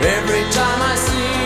Every time I see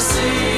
see